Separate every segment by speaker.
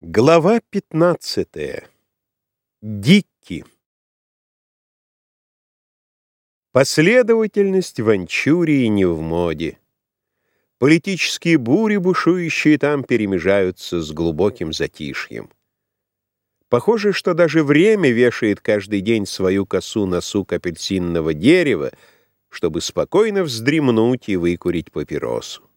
Speaker 1: Глава 15. Дикки. Последовательность в Анчурии не в моде. Политические бури, бушующие там, перемежаются с глубоким затишьем. Похоже, что даже время вешает каждый день свою косу на сук апельсинного дерева, чтобы спокойно вздремнуть и выкурить папиросу.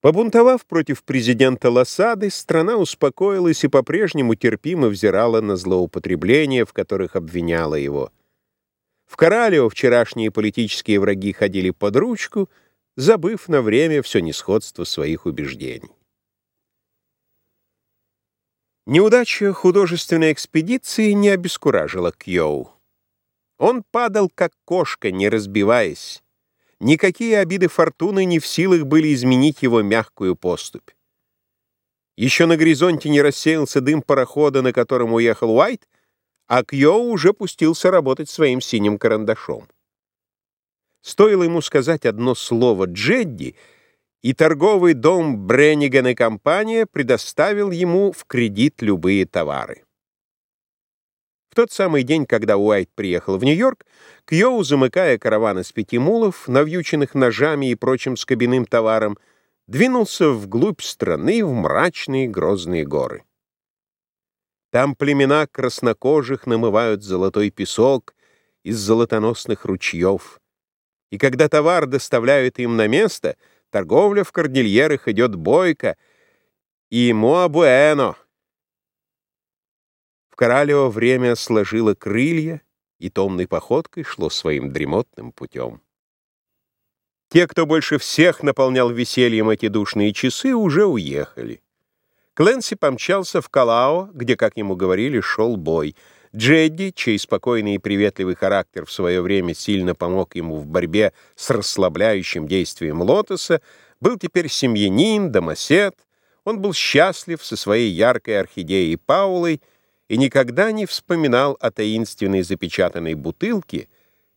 Speaker 1: Побунтовав против президента Лосады, страна успокоилась и по-прежнему терпимо взирала на злоупотребления, в которых обвиняла его. В Коралио вчерашние политические враги ходили под ручку, забыв на время все несходство своих убеждений. Неудача художественной экспедиции не обескуражила Кьоу. Он падал, как кошка, не разбиваясь. Никакие обиды фортуны не в силах были изменить его мягкую поступь. Еще на горизонте не рассеялся дым парохода, на котором уехал Уайт, а Кьоу уже пустился работать своим синим карандашом. Стоило ему сказать одно слово «Джедди», и торговый дом Бренниган и компания предоставил ему в кредит любые товары тот самый день, когда Уайт приехал в Нью-Йорк, Кьоу, замыкая караван из пяти мулов, навьюченных ножами и прочим скобяным товаром, двинулся вглубь страны в мрачные грозные горы. Там племена краснокожих намывают золотой песок из золотоносных ручьев. И когда товар доставляют им на место, торговля в кордильерах идет бойко, и «Моабуэно» Коралео время сложило крылья и томной походкой шло своим дремотным путем. Те, кто больше всех наполнял весельем эти душные часы, уже уехали. Кленси помчался в Калао, где, как ему говорили, шел бой. Джедди, чей спокойный и приветливый характер в свое время сильно помог ему в борьбе с расслабляющим действием лотоса, был теперь семьянин, домосед. Он был счастлив со своей яркой орхидеей Паулой и никогда не вспоминал о таинственной запечатанной бутылке,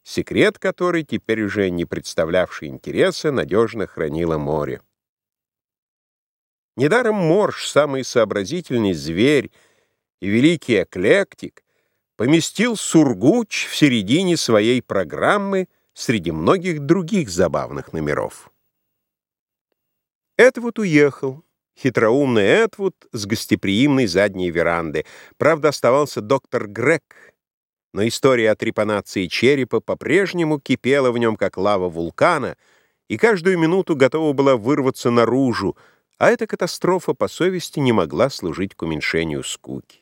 Speaker 1: секрет которой, теперь уже не представлявший интереса, надежно хранило море. Недаром Морж, самый сообразительный зверь и великий эклектик, поместил Сургуч в середине своей программы среди многих других забавных номеров. Вот уехал хитроумный Этвуд с гостеприимной задней веранды. Правда, оставался доктор Грег, но история о трепанации черепа по-прежнему кипела в нем, как лава вулкана, и каждую минуту готова была вырваться наружу, а эта катастрофа по совести не могла служить к уменьшению скуки.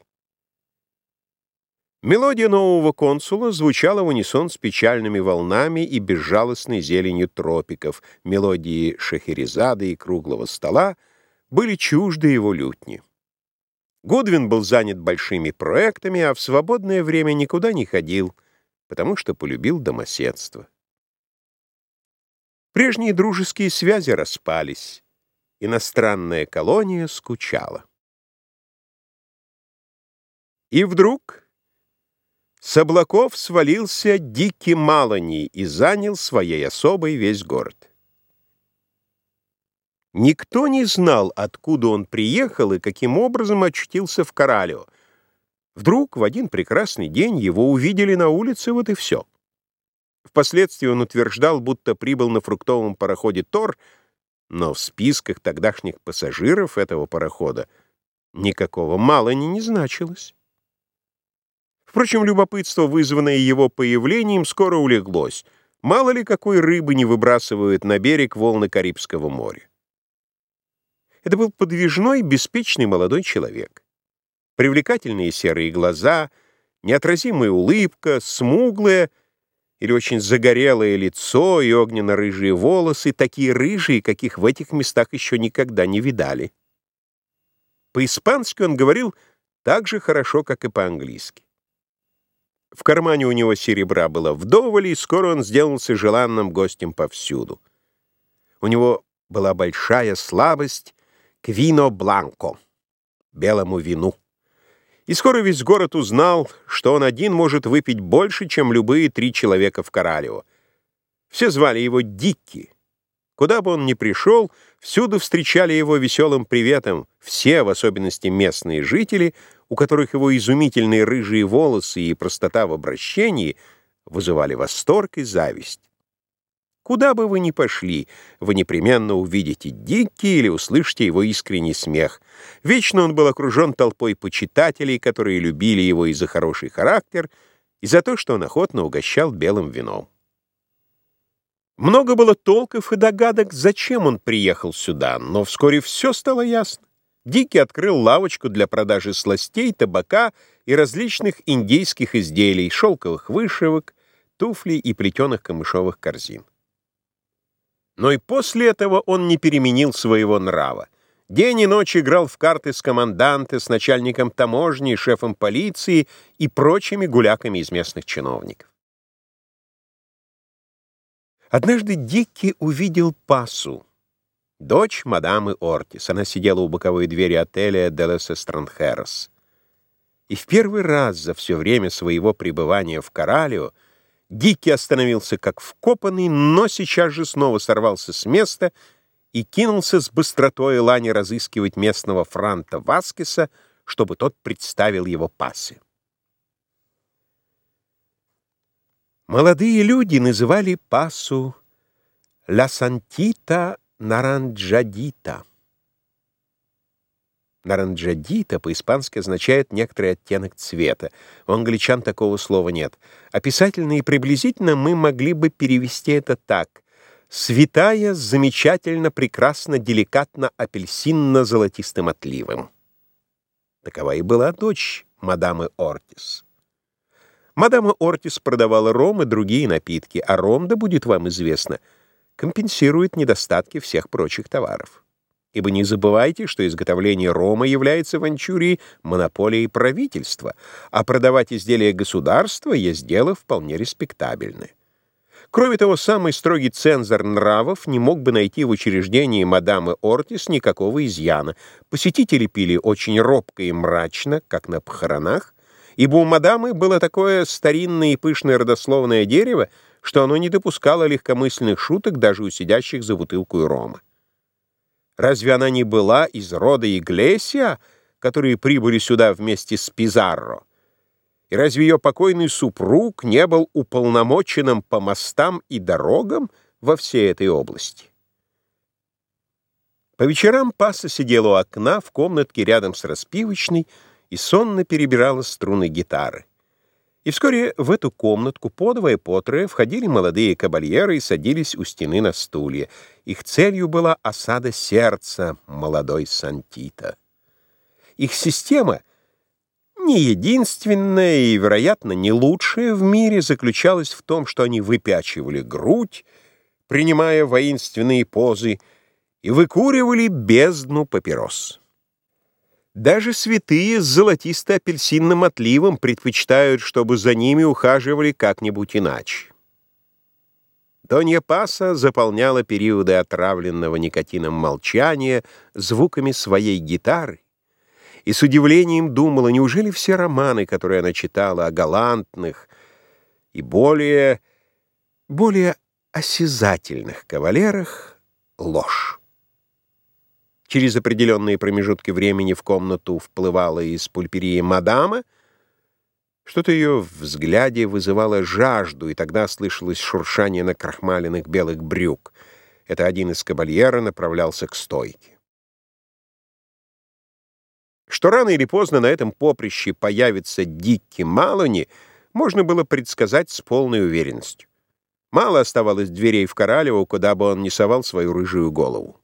Speaker 1: Мелодия нового консула звучала в унисон с печальными волнами и безжалостной зеленью тропиков, мелодии Шахерезады и круглого стола — были чужды его лютни. Гудвин был занят большими проектами, а в свободное время никуда не ходил, потому что полюбил домоседство. Прежние дружеские связи распались. Иностранная колония скучала. И вдруг с облаков свалился дикий Малани и занял своей особой весь город. Никто не знал, откуда он приехал и каким образом очутился в Коралио. Вдруг в один прекрасный день его увидели на улице, вот и все. Впоследствии он утверждал, будто прибыл на фруктовом пароходе «Тор», но в списках тогдашних пассажиров этого парохода никакого мало не, не значилось. Впрочем, любопытство, вызванное его появлением, скоро улеглось. Мало ли какой рыбы не выбрасывают на берег волны Карибского моря. Это был подвижной, беспечный молодой человек. Привлекательные серые глаза, неотразимая улыбка, смуглое или очень загорелое лицо и огненно-рыжие волосы, такие рыжие, каких в этих местах еще никогда не видали. По-испански он говорил так же хорошо, как и по-английски. В кармане у него серебра было вдоволь, и скоро он сделался желанным гостем повсюду. У него была большая слабость к вино бланко, белому вину. И скоро весь город узнал, что он один может выпить больше, чем любые три человека в Коралево. Все звали его Дикки, Куда бы он ни пришел, всюду встречали его веселым приветом все, в особенности местные жители, у которых его изумительные рыжие волосы и простота в обращении вызывали восторг и зависть. Куда бы вы ни пошли, вы непременно увидите Дикки или услышите его искренний смех. Вечно он был окружен толпой почитателей, которые любили его и за хороший характер, и за то, что он охотно угощал белым вином. Много было толков и догадок, зачем он приехал сюда, но вскоре все стало ясно. Дикий открыл лавочку для продажи сластей, табака и различных индейских изделий, шелковых вышивок, туфлей и плетеных камышовых корзин. Но и после этого он не переменил своего нрава. День и ночь играл в карты с команданте, с начальником таможни, шефом полиции и прочими гуляками из местных чиновников. Однажды Дикки увидел Пасу, дочь мадамы Ортис. Она сидела у боковой двери отеля «Делес Эстранхерос». И в первый раз за все время своего пребывания в Коралио Дикий остановился как вкопанный, но сейчас же снова сорвался с места и кинулся с быстротой Лани разыскивать местного франта Васкеса, чтобы тот представил его пасы. Молодые люди называли пасу «Ла Сантита Наранджадита». Наранджадита по-испански означает некоторый оттенок цвета. У англичан такого слова нет. Описательно и приблизительно мы могли бы перевести это так. «Святая, замечательно, прекрасно, деликатно, апельсинно-золотистым отливом». Такова и была дочь мадамы Ортис. Мадама Ортис продавала ром и другие напитки, а ром, да будет вам известно, компенсирует недостатки всех прочих товаров. Ибо не забывайте, что изготовление рома является в Анчурии монополией правительства, а продавать изделия государства есть дело вполне респектабельное. Кроме того, самый строгий цензор нравов не мог бы найти в учреждении мадамы Ортис никакого изъяна. Посетители пили очень робко и мрачно, как на похоронах, ибо у мадамы было такое старинное и пышное родословное дерево, что оно не допускало легкомысленных шуток даже у сидящих за бутылку рома. Разве она не была из рода Иглесия, которые прибыли сюда вместе с Пизарро? И разве ее покойный супруг не был уполномоченным по мостам и дорогам во всей этой области? По вечерам Паса сидела у окна в комнатке рядом с распивочной и сонно перебирала струны гитары. И вскоре в эту комнатку по двое по трое входили молодые кабальеры и садились у стены на стулья. Их целью была осада сердца молодой Сантита. Их система, не единственная и, вероятно, не лучшая в мире, заключалась в том, что они выпячивали грудь, принимая воинственные позы, и выкуривали бездну папирос. Даже святые с золотисто-апельсинным отливом предпочитают, чтобы за ними ухаживали как-нибудь иначе. Донья Паса заполняла периоды отравленного никотином молчания звуками своей гитары и с удивлением думала, неужели все романы, которые она читала о галантных и более, более осязательных кавалерах — ложь. Через определенные промежутки времени в комнату вплывала из пульперии мадама. Что-то ее в взгляде вызывало жажду, и тогда слышалось шуршание на крахмаленных белых брюк. Это один из кабальера направлялся к стойке. Что рано или поздно на этом поприще появится Дикки Малони, можно было предсказать с полной уверенностью. Мало оставалось дверей в Коралево, куда бы он не совал свою рыжую голову.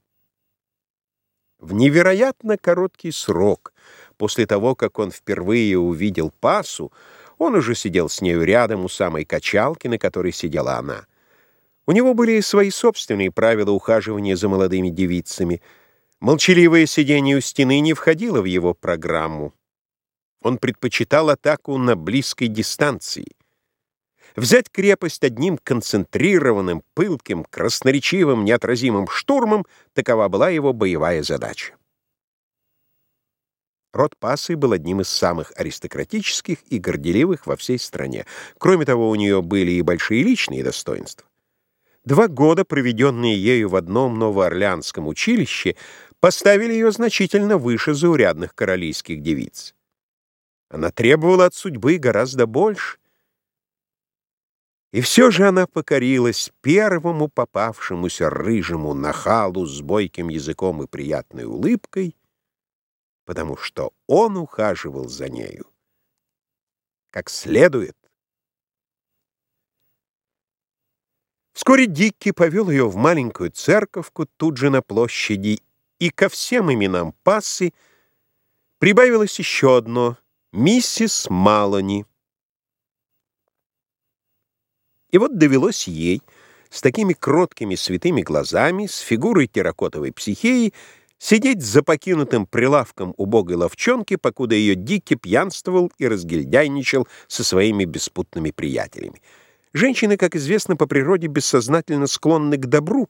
Speaker 1: В невероятно короткий срок, после того, как он впервые увидел Пасу, он уже сидел с нею рядом у самой качалки, на которой сидела она. У него были свои собственные правила ухаживания за молодыми девицами. Молчаливое сидение у стены не входило в его программу. Он предпочитал атаку на близкой дистанции. Взять крепость одним концентрированным, пылким, красноречивым, неотразимым штурмом — такова была его боевая задача. Род Пассы был одним из самых аристократических и горделивых во всей стране. Кроме того, у нее были и большие личные достоинства. Два года, проведенные ею в одном новоорлеанском училище, поставили ее значительно выше заурядных королийских девиц. Она требовала от судьбы гораздо больше. И все же она покорилась первому попавшемуся рыжему нахалу с бойким языком и приятной улыбкой, потому что он ухаживал за нею как следует. Вскоре Дикки повел ее в маленькую церковку тут же на площади, и ко всем именам пассы прибавилось еще одно — миссис Малони. И вот довелось ей с такими кроткими святыми глазами, с фигурой терракотовой психеи, сидеть за покинутым прилавком убогой ловчонки, покуда ее Дикки пьянствовал и разгильдяйничал со своими беспутными приятелями. Женщины, как известно, по природе бессознательно склонны к добру,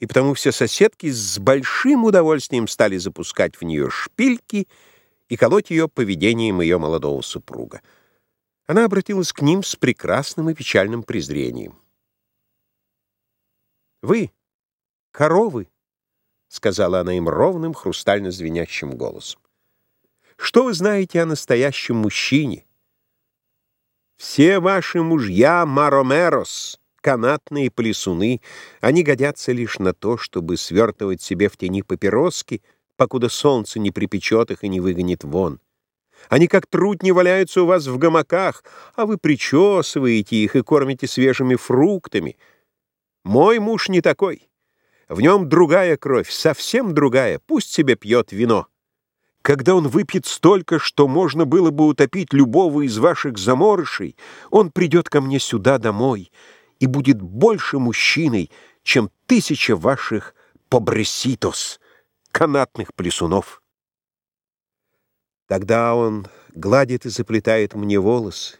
Speaker 1: и потому все соседки с большим удовольствием стали запускать в нее шпильки и колоть ее поведением ее молодого супруга. Она обратилась к ним с прекрасным и печальным презрением. «Вы, коровы, — сказала она им ровным, хрустально звенящим голосом. «Что вы знаете о настоящем мужчине? Все ваши мужья — маромерос, канатные плесуны. Они годятся лишь на то, чтобы свертывать себе в тени папироски, покуда солнце не припечет их и не выгонит вон. Они как трутни валяются у вас в гамаках, а вы причесываете их и кормите свежими фруктами. Мой муж не такой». В нем другая кровь, совсем другая, пусть себе пьет вино. Когда он выпьет столько, что можно было бы утопить любого из ваших заморышей, он придет ко мне сюда домой и будет больше мужчиной, чем тысяча ваших побреситос, канатных плесунов. Тогда он гладит и заплетает мне волосы.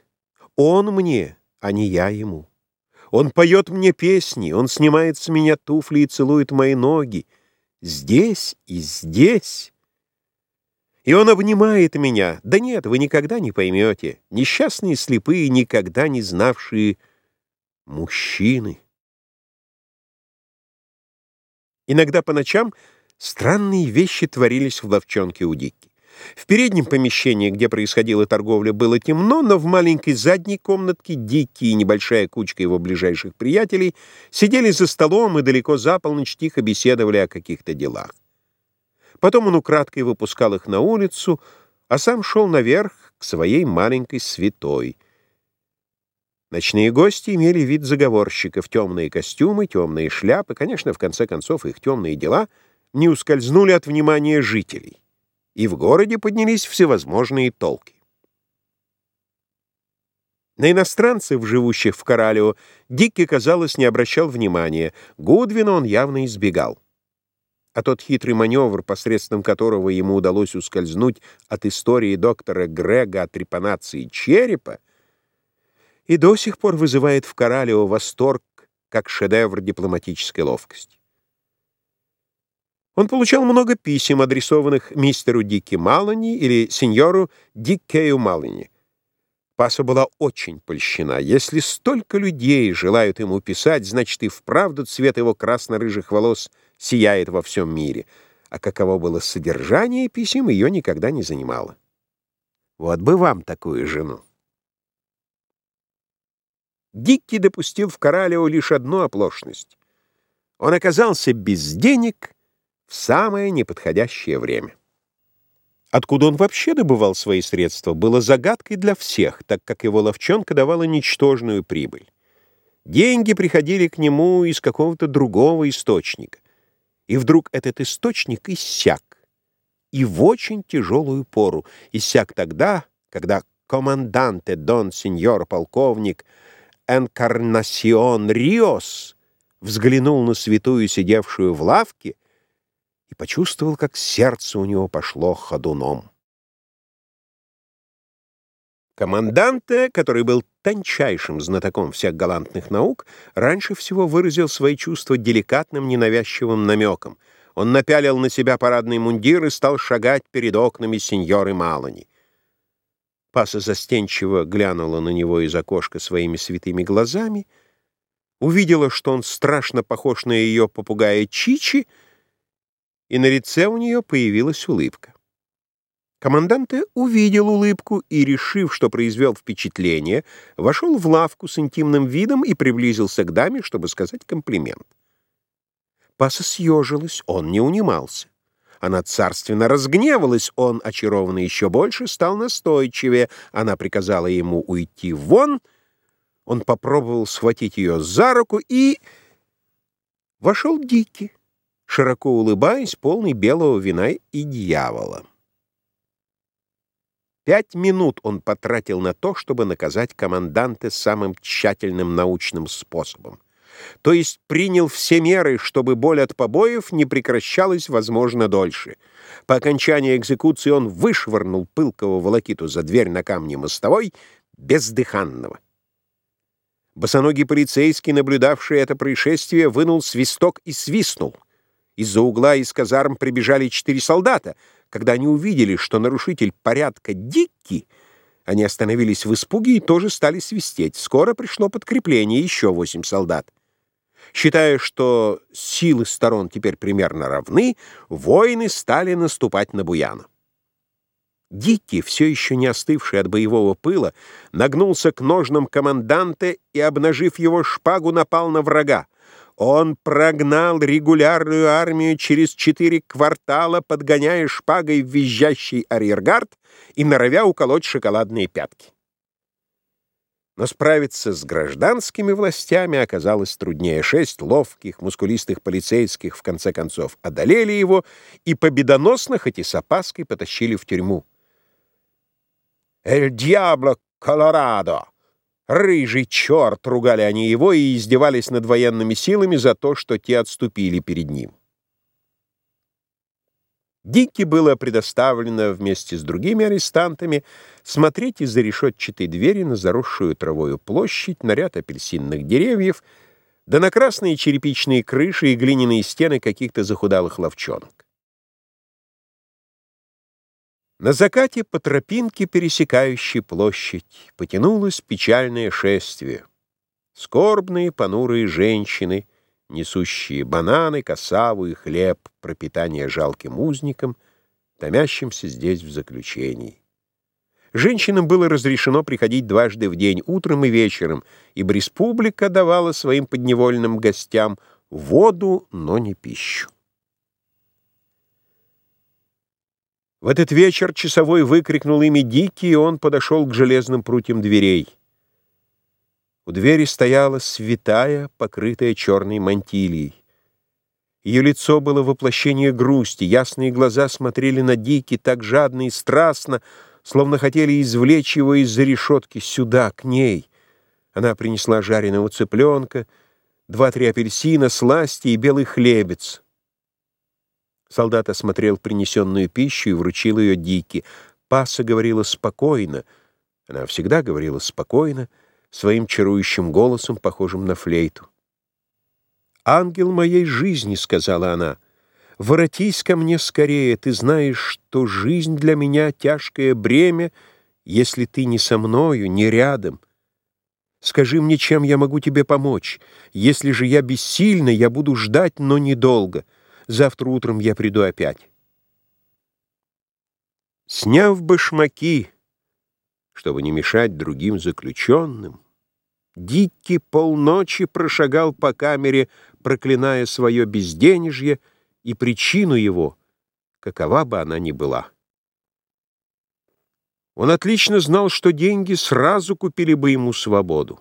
Speaker 1: Он мне, а не я ему. Он поет мне песни, он снимает с меня туфли и целует мои ноги. Здесь и здесь. И он обнимает меня. Да нет, вы никогда не поймете. Несчастные слепые, никогда не знавшие мужчины. Иногда по ночам странные вещи творились в ловчонке у Дикки. В переднем помещении, где происходила торговля, было темно, но в маленькой задней комнатке Дикий и небольшая кучка его ближайших приятелей сидели за столом и далеко за полночь тихо беседовали о каких-то делах. Потом он украдкой выпускал их на улицу, а сам шел наверх к своей маленькой святой. Ночные гости имели вид заговорщиков, темные костюмы, темные шляпы, конечно, в конце концов, их темные дела не ускользнули от внимания жителей и в городе поднялись всевозможные толки. На иностранцев, живущих в Коралио, Дикки, казалось, не обращал внимания. Гудвина он явно избегал. А тот хитрый маневр, посредством которого ему удалось ускользнуть от истории доктора Грега о трепанации черепа, и до сих пор вызывает в Коралио восторг, как шедевр дипломатической ловкости. Он получал много писем, адресованных мистеру Дикки Малани или сеньору Диккею Малани. Паса была очень польщена. Если столько людей желают ему писать, значит и вправду цвет его красно-рыжих волос сияет во всем мире. А каково было содержание писем, ее никогда не занимало. Вот бы вам такую жену. Дикки допустил в Коралео лишь одну оплошность. Он оказался без денег в самое неподходящее время. Откуда он вообще добывал свои средства, было загадкой для всех, так как его ловчонка давала ничтожную прибыль. Деньги приходили к нему из какого-то другого источника. И вдруг этот источник иссяк. И в очень тяжелую пору. Иссяк тогда, когда команданте дон сеньор полковник Энкарнасион Риос взглянул на святую, сидевшую в лавке, и почувствовал, как сердце у него пошло ходуном. Команданте, который был тончайшим знатоком всех галантных наук, раньше всего выразил свои чувства деликатным, ненавязчивым намеком. Он напялил на себя парадный мундир и стал шагать перед окнами сеньоры Малани. Паса застенчиво глянула на него из окошка своими святыми глазами, увидела, что он страшно похож на ее попугая Чичи, и на лице у нее появилась улыбка. Команданте увидел улыбку и, решив, что произвел впечатление, вошел в лавку с интимным видом и приблизился к даме, чтобы сказать комплимент. Паса съежилась, он не унимался. Она царственно разгневалась, он, очарованный еще больше, стал настойчивее. Она приказала ему уйти вон, он попробовал схватить ее за руку и... Вошел Дикий, широко улыбаясь, полный белого вина и дьявола. Пять минут он потратил на то, чтобы наказать команданта самым тщательным научным способом. То есть принял все меры, чтобы боль от побоев не прекращалась, возможно, дольше. По окончании экзекуции он вышвырнул пылкого волокиту за дверь на камне мостовой, бездыханного. Босоногий полицейский, наблюдавший это происшествие, вынул свисток и свистнул. Из-за угла из казарм прибежали четыре солдата — когда они увидели, что нарушитель порядка Дикки, они остановились в испуге и тоже стали свистеть. Скоро пришло подкрепление, еще восемь солдат. Считая, что силы сторон теперь примерно равны, воины стали наступать на Буяна. Дикки, все еще не остывший от боевого пыла, нагнулся к ножнам команданта и, обнажив его шпагу, напал на врага. Он прогнал регулярную армию через четыре квартала, подгоняя шпагой визжащий арьергард и норовя уколоть шоколадные пятки. Но справиться с гражданскими властями оказалось труднее. Шесть ловких, мускулистых полицейских в конце концов одолели его и победоносно, хоть и с опаской, потащили в тюрьму. «Эль Диабло Колорадо!» «Рыжий черт!» — ругали они его и издевались над военными силами за то, что те отступили перед ним. Дикки было предоставлено вместе с другими арестантами смотреть из-за решетчатой двери на заросшую травою площадь, на ряд апельсинных деревьев, да на красные черепичные крыши и глиняные стены каких-то захудалых ловчонок. На закате по тропинке, пересекающей площадь, потянулось печальное шествие. Скорбные, понурые женщины, несущие бананы, косаву и хлеб, пропитание жалким узникам, томящимся здесь в заключении. Женщинам было разрешено приходить дважды в день, утром и вечером, ибо республика давала своим подневольным гостям воду, но не пищу. В этот вечер часовой выкрикнул имя Дикий, и он подошел к железным прутьям дверей. У двери стояла святая, покрытая черной мантилией. Ее лицо было воплощение грусти, ясные глаза смотрели на Дики так жадно и страстно, словно хотели извлечь его из-за решетки сюда, к ней. Она принесла жареного цыпленка, два-три апельсина, сласти и белый хлебец. Солдат осмотрел принесенную пищу и вручил ее Дике. Паса говорила спокойно. Она всегда говорила спокойно, своим чарующим голосом, похожим на флейту. «Ангел моей жизни», — сказала она, — «воротись ко мне скорее, ты знаешь, что жизнь для меня — тяжкое бремя, если ты не со мною, не рядом. Скажи мне, чем я могу тебе помочь. Если же я бессильна, я буду ждать, но недолго». Завтра утром я приду опять. Сняв башмаки, чтобы не мешать другим заключенным, Дикки полночи прошагал по камере, проклиная свое безденежье и причину его, какова бы она ни была. Он отлично знал, что деньги сразу купили бы ему свободу.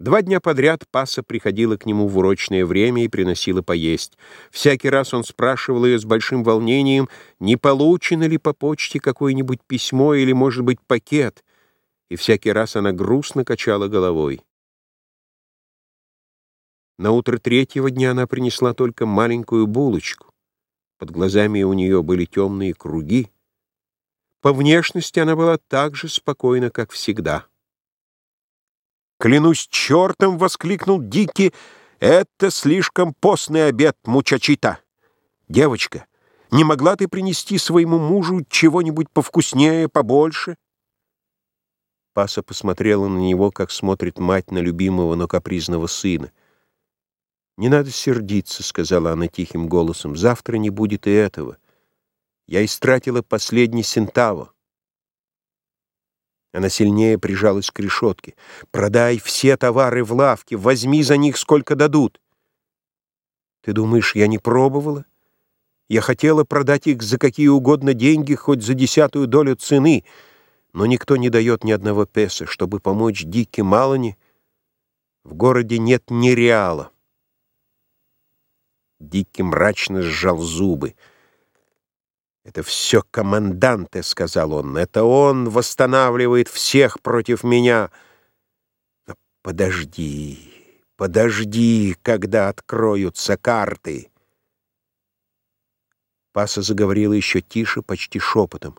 Speaker 1: Два дня подряд Паса приходила к нему в урочное время и приносила поесть. Всякий раз он спрашивал ее с большим волнением, не получено ли по почте какое-нибудь письмо или, может быть, пакет, и всякий раз она грустно качала головой. На утро третьего дня она принесла только маленькую булочку. Под глазами у нее были темные круги. По внешности она была так же спокойна, как всегда. «Клянусь чертом!» — воскликнул Дики. «Это слишком постный обед, мучачита! Девочка, не могла ты принести своему мужу чего-нибудь повкуснее, побольше?» Паса посмотрела на него, как смотрит мать на любимого, но капризного сына. «Не надо сердиться», — сказала она тихим голосом. «Завтра не будет и этого. Я истратила последний сентаво». Она сильнее прижалась к решетке. «Продай все товары в лавке, возьми за них, сколько дадут». «Ты думаешь, я не пробовала? Я хотела продать их за какие угодно деньги, хоть за десятую долю цены, но никто не дает ни одного песа, чтобы помочь Дике Малани. В городе нет ни реала». Дикки мрачно сжал зубы. «Это все команданте», — сказал он. «Это он восстанавливает всех против меня». Но подожди, подожди, когда откроются карты. Паса заговорила еще тише, почти шепотом.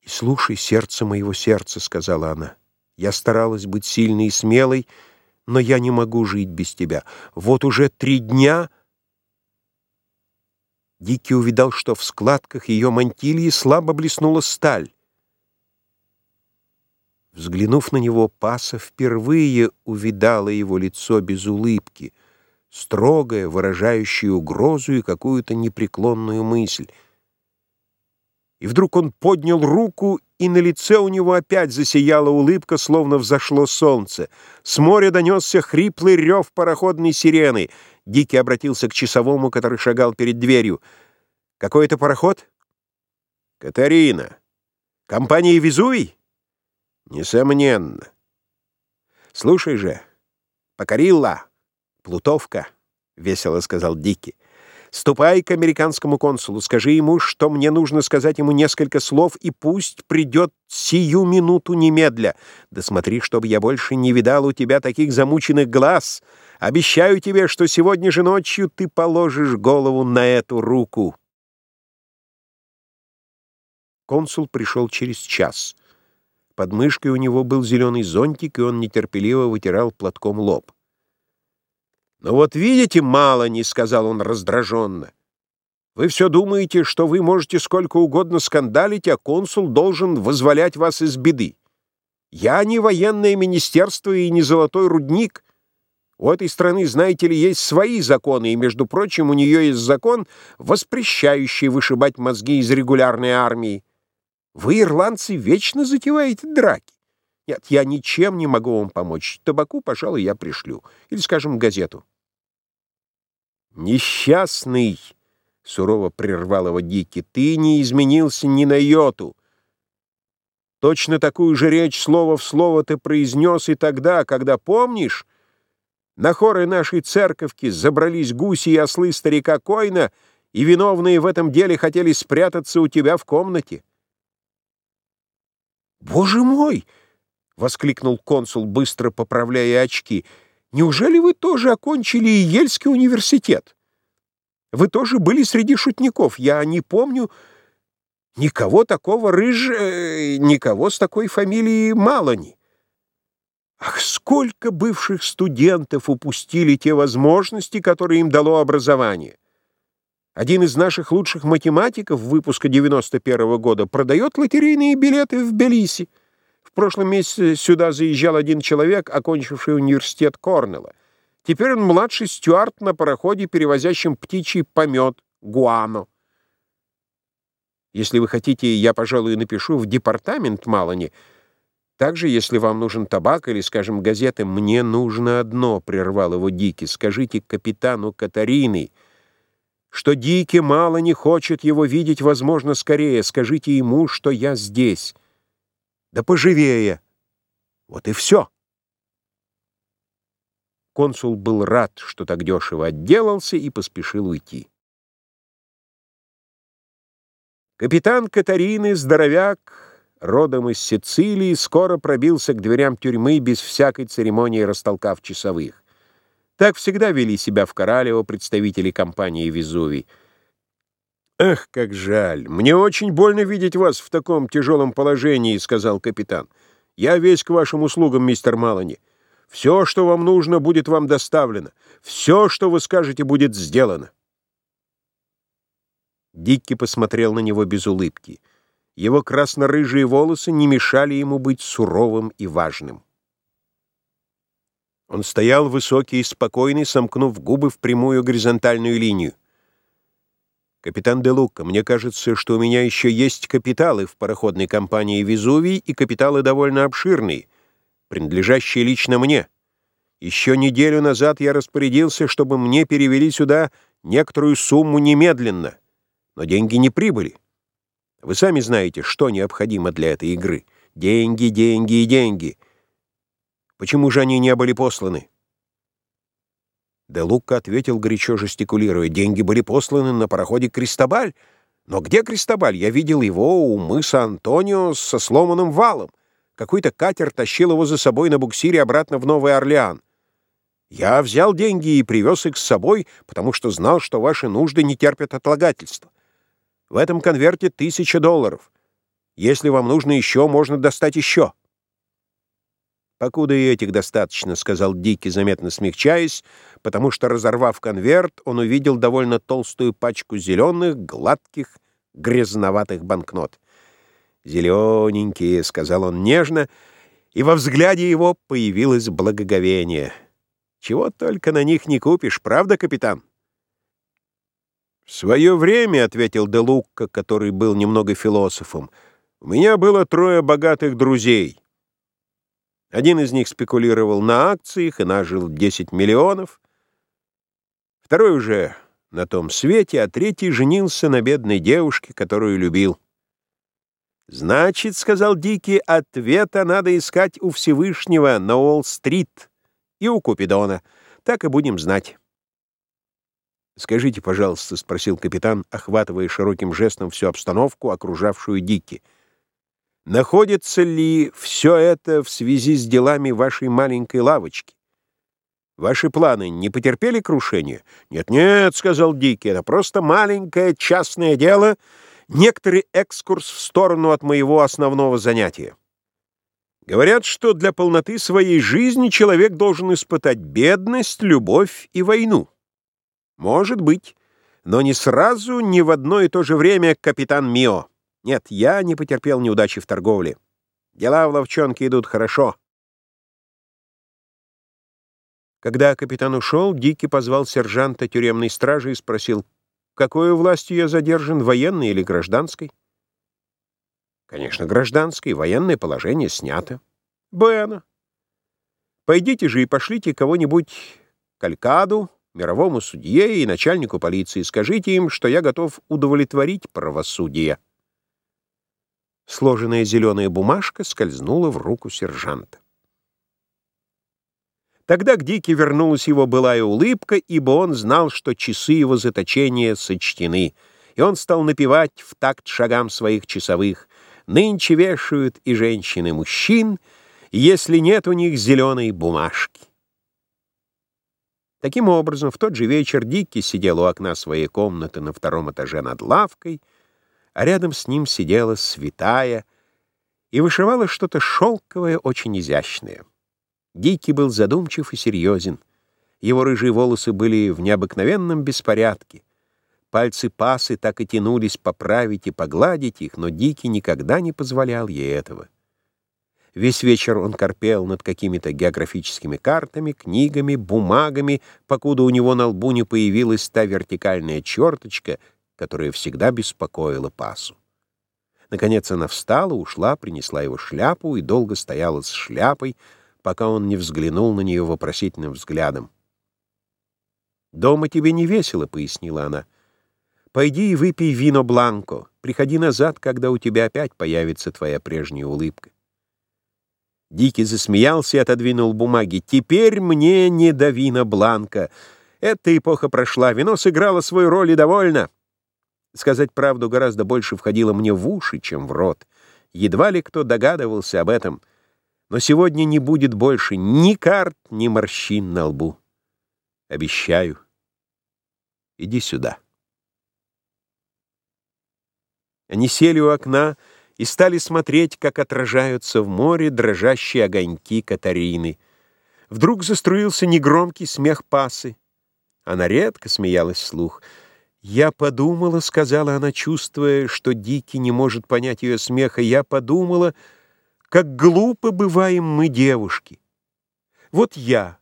Speaker 1: «И слушай сердце моего сердца», — сказала она. «Я старалась быть сильной и смелой, — но я не могу жить без тебя. Вот уже три дня...» Дикий увидал, что в складках ее мантилии слабо блеснула сталь. Взглянув на него, Паса впервые увидала его лицо без улыбки, строгое, выражающее угрозу и какую-то непреклонную мысль. И вдруг он поднял руку и на лице у него опять засияла улыбка, словно взошло солнце. С моря донесся хриплый рев пароходной сирены. Дикий обратился к часовому, который шагал перед дверью. «Какой это пароход?» «Катарина. Компания «Везуй»?» «Несомненно. Слушай же, Покорилла, Плутовка», — весело сказал Дикий. Ступай к американскому консулу, скажи ему, что мне нужно сказать ему несколько слов, и пусть придет сию минуту немедля. Да смотри, чтобы я больше не видал у тебя таких замученных глаз. Обещаю тебе, что сегодня же ночью ты положишь голову на эту руку. Консул пришел через час. Под мышкой у него был зеленый зонтик, и он нетерпеливо вытирал платком лоб. «Но вот видите, мало не», — сказал он раздраженно. «Вы все думаете, что вы можете сколько угодно скандалить, а консул должен возволять вас из беды. Я не военное министерство и не золотой рудник. У этой страны, знаете ли, есть свои законы, и, между прочим, у нее есть закон, воспрещающий вышибать мозги из регулярной армии. Вы, ирландцы, вечно затеваете драки. Нет, я ничем не могу вам помочь. Табаку, пожалуй, я пришлю. Или, скажем, газету. «Несчастный!» — сурово прервал его Дикий. «Ты не изменился ни на йоту. Точно такую же речь слово в слово ты произнес и тогда, когда, помнишь, на хоры нашей церковки забрались гуси и ослы старика Койна, и виновные в этом деле хотели спрятаться у тебя в комнате». «Боже мой!» — воскликнул консул, быстро поправляя очки — Неужели вы тоже окончили Ельский университет? Вы тоже были среди шутников. Я не помню никого такого рыж... Э, никого с такой фамилией Малани. Ах, сколько бывших студентов упустили те возможности, которые им дало образование. Один из наших лучших математиков выпуска 91 -го года продает лотерейные билеты в Белисе прошлом месяце сюда заезжал один человек, окончивший университет Корнелла. Теперь он младший стюард на пароходе, перевозящем птичий помет, гуано. Если вы хотите, я, пожалуй, напишу в департамент Малани. Также, если вам нужен табак или, скажем, газеты, мне нужно одно, — прервал его Дики. Скажите капитану Катарины, что Дики мало не хочет его видеть, возможно, скорее. Скажите ему, что я здесь. Да поживее. Вот и все. Консул был рад, что так дешево отделался, и поспешил уйти. Капитан Катарины, здоровяк, родом из Сицилии, скоро пробился к дверям тюрьмы без всякой церемонии, растолкав часовых. Так всегда вели себя в Коралево представители компании «Везувий». «Эх, как жаль! Мне очень больно видеть вас в таком тяжелом положении», — сказал капитан. «Я весь к вашим услугам, мистер Малани. Все, что вам нужно, будет вам доставлено. Все, что вы скажете, будет сделано». Дикки посмотрел на него без улыбки. Его красно-рыжие волосы не мешали ему быть суровым и важным. Он стоял высокий и спокойный, сомкнув губы в прямую горизонтальную линию. «Капитан де Лука, мне кажется, что у меня еще есть капиталы в пароходной компании «Везувий» и капиталы довольно обширные, принадлежащие лично мне. Еще неделю назад я распорядился, чтобы мне перевели сюда некоторую сумму немедленно, но деньги не прибыли. Вы сами знаете, что необходимо для этой игры. Деньги, деньги и деньги. Почему же они не были посланы?» Де Лука ответил, горячо жестикулируя. «Деньги были посланы на пароходе «Кристобаль». Но где Кристобаль? Я видел его у мыса Антонио со сломанным валом. Какой-то катер тащил его за собой на буксире обратно в Новый Орлеан. Я взял деньги и привез их с собой, потому что знал, что ваши нужды не терпят отлагательства. В этом конверте тысяча долларов. Если вам нужно еще, можно достать еще». «Покуда и этих достаточно», — сказал Дикий, заметно смягчаясь, потому что, разорвав конверт, он увидел довольно толстую пачку зеленых, гладких, грязноватых банкнот. «Зелененькие», — сказал он нежно, и во взгляде его появилось благоговение. «Чего только на них не купишь, правда, капитан?» «В свое время», — ответил Де Лукка, который был немного философом, — «у меня было трое богатых друзей». Один из них спекулировал на акциях и нажил 10 миллионов. Второй уже на том свете, а третий женился на бедной девушке, которую любил. «Значит, — сказал Дикий, — ответа надо искать у Всевышнего на Уолл-стрит и у Купидона. Так и будем знать». «Скажите, пожалуйста, — спросил капитан, охватывая широким жестом всю обстановку, окружавшую Дикки, — Находится ли все это в связи с делами вашей маленькой лавочки? Ваши планы не потерпели крушения? Нет-нет, — сказал Дикий, — это просто маленькое частное дело, некоторый экскурс в сторону от моего основного занятия. Говорят, что для полноты своей жизни человек должен испытать бедность, любовь и войну. Может быть, но не сразу, не в одно и то же время, капитан Мио. Нет, я не потерпел неудачи в торговле. Дела в ловчонке идут хорошо. Когда капитан ушел, Дикий позвал сержанта тюремной стражи и спросил, какой властью я задержан, военной или гражданской? Конечно, гражданской, военное положение снято. Буэна. Пойдите же и пошлите кого-нибудь к Алькаду, мировому судье и начальнику полиции. Скажите им, что я готов удовлетворить правосудие. Сложенная зеленая бумажка скользнула в руку сержанта. Тогда к Дике вернулась его былая улыбка, ибо он знал, что часы его заточения сочтены, и он стал напевать в такт шагам своих часовых «Нынче вешают и женщины мужчин, если нет у них зеленой бумажки». Таким образом, в тот же вечер Дикки сидел у окна своей комнаты на втором этаже над лавкой, а рядом с ним сидела святая и вышивала что-то шелковое, очень изящное. Дикий был задумчив и серьезен. Его рыжие волосы были в необыкновенном беспорядке. Пальцы пасы так и тянулись поправить и погладить их, но Дикий никогда не позволял ей этого. Весь вечер он корпел над какими-то географическими картами, книгами, бумагами, покуда у него на лбу не появилась та вертикальная черточка — которая всегда беспокоила Пасу. Наконец она встала, ушла, принесла его шляпу и долго стояла с шляпой, пока он не взглянул на нее вопросительным взглядом. «Дома тебе не весело», — пояснила она. «Пойди и выпей вино бланко. Приходи назад, когда у тебя опять появится твоя прежняя улыбка». Дикий засмеялся и отодвинул бумаги. «Теперь мне не до вина бланка. Эта эпоха прошла, вино сыграло свою роль и довольно». Сказать правду гораздо больше входило мне в уши, чем в рот. Едва ли кто догадывался об этом. Но сегодня не будет больше ни карт, ни морщин на лбу. Обещаю. Иди сюда. Они сели у окна и стали смотреть, как отражаются в море дрожащие огоньки Катарины. Вдруг заструился негромкий смех пасы. Она редко смеялась вслух — «Я подумала», — сказала она, чувствуя, что Дикий не может понять ее смеха, «я подумала, как глупо бываем мы, девушки. Вот я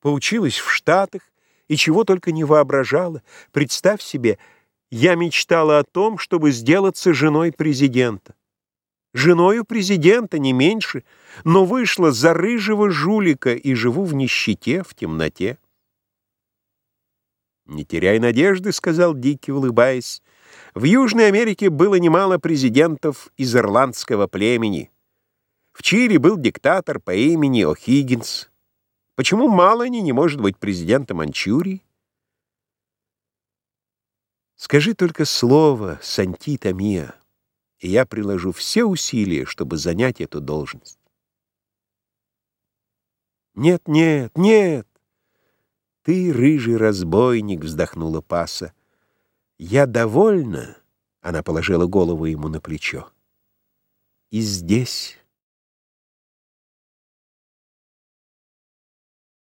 Speaker 1: поучилась в Штатах и чего только не воображала. Представь себе, я мечтала о том, чтобы сделаться женой президента. Женою президента, не меньше, но вышла за рыжего жулика и живу в нищете, в темноте. «Не теряй надежды», — сказал Дикий, улыбаясь. «В Южной Америке было немало президентов из ирландского племени. В Чили был диктатор по имени О'Хиггинс. Почему Малани не может быть президентом Манчжурии?» «Скажи только слово, Сантита Мия, и я приложу все усилия, чтобы занять эту должность». «Нет, нет, нет!» «Ты, рыжий разбойник!» — вздохнула Паса. «Я довольна!» — она положила голову ему на плечо. «И здесь...»